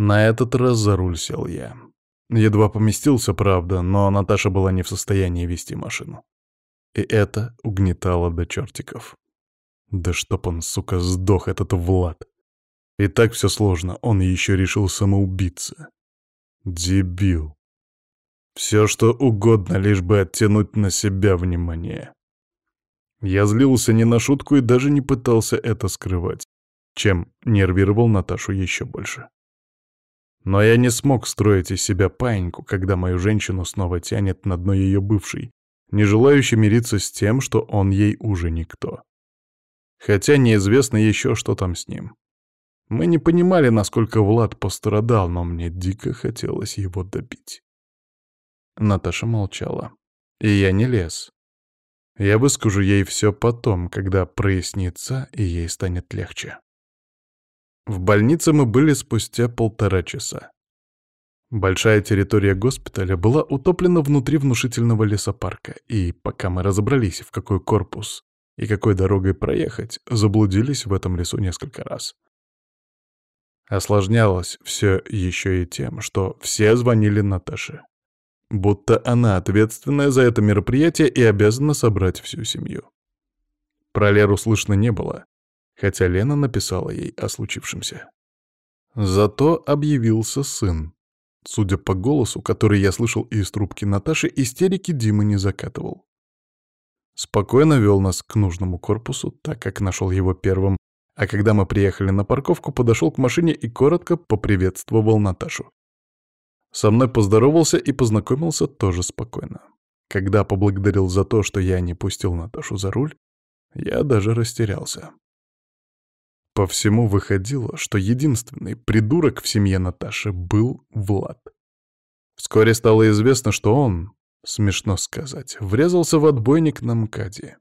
На этот раз за руль сел я. Едва поместился, правда, но Наташа была не в состоянии вести машину. И это угнетало до чертиков. Да чтоб он, сука, сдох, этот Влад. И так все сложно, он еще решил самоубиться. Дебил. Все, что угодно, лишь бы оттянуть на себя внимание. Я злился не на шутку и даже не пытался это скрывать, чем нервировал Наташу еще больше. Но я не смог строить из себя паиньку, когда мою женщину снова тянет на дно ее бывший, не желающий мириться с тем, что он ей уже никто. Хотя неизвестно еще, что там с ним. Мы не понимали, насколько Влад пострадал, но мне дико хотелось его добить. Наташа молчала. И я не лез. Я выскажу ей все потом, когда прояснится, и ей станет легче. В больнице мы были спустя полтора часа. Большая территория госпиталя была утоплена внутри внушительного лесопарка, и пока мы разобрались, в какой корпус и какой дорогой проехать, заблудились в этом лесу несколько раз. Осложнялось все еще и тем, что все звонили Наташе. Будто она ответственная за это мероприятие и обязана собрать всю семью. Про Леру слышно не было, хотя Лена написала ей о случившемся. Зато объявился сын. Судя по голосу, который я слышал из трубки Наташи, истерики Дима не закатывал. Спокойно вел нас к нужному корпусу, так как нашел его первым, а когда мы приехали на парковку, подошел к машине и коротко поприветствовал Наташу. Со мной поздоровался и познакомился тоже спокойно. Когда поблагодарил за то, что я не пустил Наташу за руль, я даже растерялся. По всему выходило, что единственный придурок в семье Наташи был Влад. Вскоре стало известно, что он, смешно сказать, врезался в отбойник на МКАДе.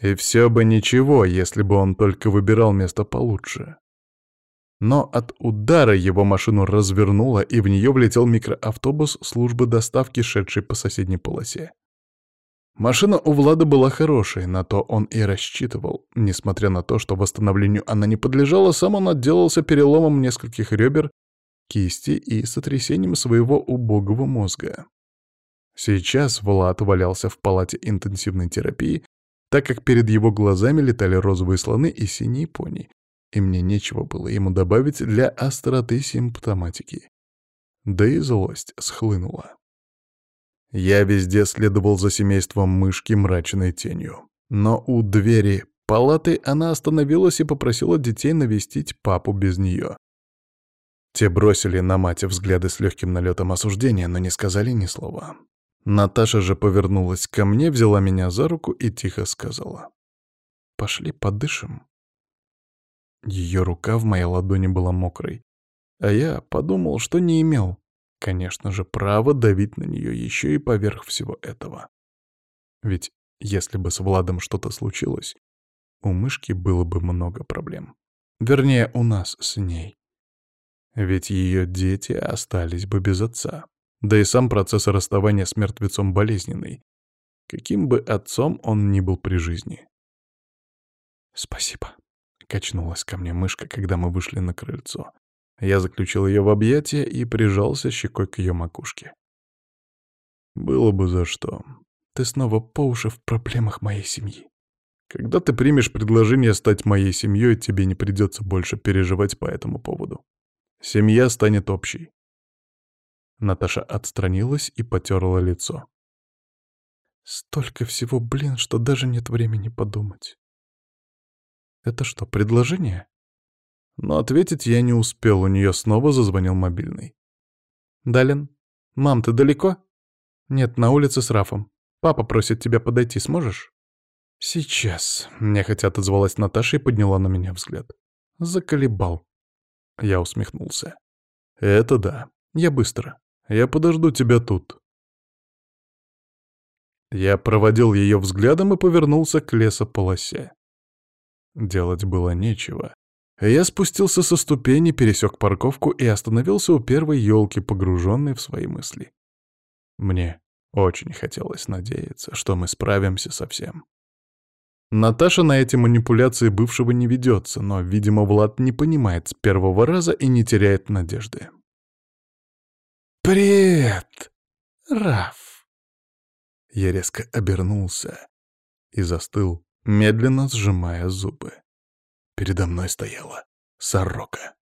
И все бы ничего, если бы он только выбирал место получше. Но от удара его машину развернуло, и в нее влетел микроавтобус службы доставки, шедший по соседней полосе. Машина у Влада была хорошей, на то он и рассчитывал. Несмотря на то, что восстановлению она не подлежала, сам он отделался переломом нескольких ребер, кисти и сотрясением своего убогого мозга. Сейчас Влад валялся в палате интенсивной терапии, так как перед его глазами летали розовые слоны и синие пони, и мне нечего было ему добавить для остроты симптоматики. Да и злость схлынула. Я везде следовал за семейством мышки мрачной тенью. Но у двери палаты она остановилась и попросила детей навестить папу без нее. Те бросили на мать взгляды с легким налетом осуждения, но не сказали ни слова. Наташа же повернулась ко мне, взяла меня за руку и тихо сказала. «Пошли подышим». Ее рука в моей ладони была мокрой, а я подумал, что не имел конечно же, право давить на нее еще и поверх всего этого. Ведь если бы с Владом что-то случилось, у мышки было бы много проблем. Вернее, у нас с ней. Ведь ее дети остались бы без отца. Да и сам процесс расставания с мертвецом болезненный. Каким бы отцом он ни был при жизни. «Спасибо», — качнулась ко мне мышка, когда мы вышли на крыльцо. Я заключил ее в объятия и прижался щекой к ее макушке. Было бы за что. Ты снова по уши в проблемах моей семьи. Когда ты примешь предложение стать моей семьей, тебе не придется больше переживать по этому поводу. Семья станет общей. Наташа отстранилась и потерла лицо. Столько всего, блин, что даже нет времени подумать. Это что, предложение? Но ответить я не успел, у нее снова зазвонил мобильный. «Далин? Мам, ты далеко?» «Нет, на улице с Рафом. Папа просит тебя подойти, сможешь?» «Сейчас», — нехотя отозвалась Наташа и подняла на меня взгляд. «Заколебал». Я усмехнулся. «Это да. Я быстро. Я подожду тебя тут». Я проводил ее взглядом и повернулся к лесополосе. Делать было нечего. Я спустился со ступени, пересек парковку и остановился у первой елки, погруженной в свои мысли. Мне очень хотелось надеяться, что мы справимся со всем. Наташа на эти манипуляции бывшего не ведется, но, видимо, Влад не понимает с первого раза и не теряет надежды. «Привет, Раф!» Я резко обернулся и застыл, медленно сжимая зубы. Передо мной стояла сорока.